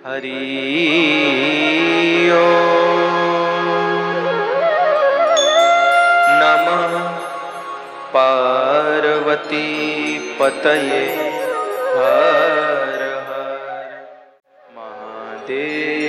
હરિ નમ પાર્વતી પતયે હર હર મહાદેવ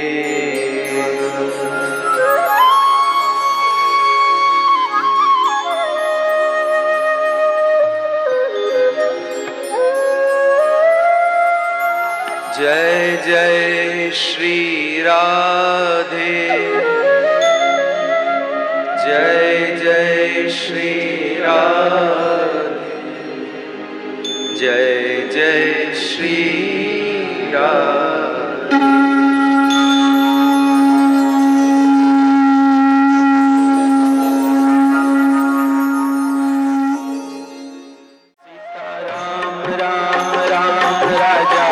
जय जय श्री राधे। जय जय श्री राधे। जय जय श्री राधे। सीता राम राम राम, राजा।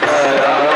Bye.